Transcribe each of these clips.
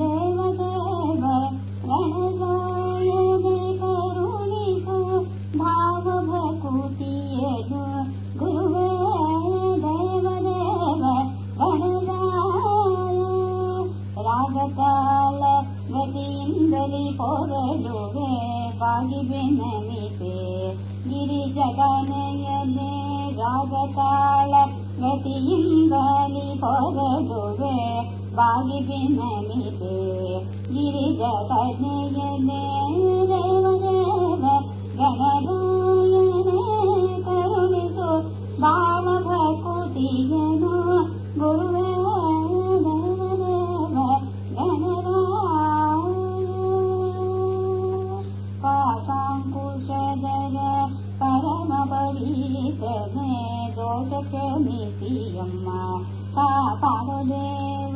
देवदेव गणरायणे करुणितु भाव भकुतियेनु गुरुवे देवदेव गणराय रागताल गतिन्दलि पोगडुवे बागिबेनमिपे गिरिजगनयने रागताल बागिबेनमिपे गिरिजगनयने देवदेव गणरायणे करुणितु भावभकुतियनु गुरुवे देवदेव गणराय। पाशाङ्कुशधर परमपवित्रने दोषक्षमितियम्म कापाडदेवने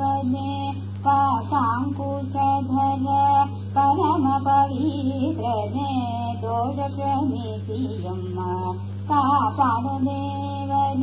परमपवित्रने दोषक्षमितियम्म कापाडदेवने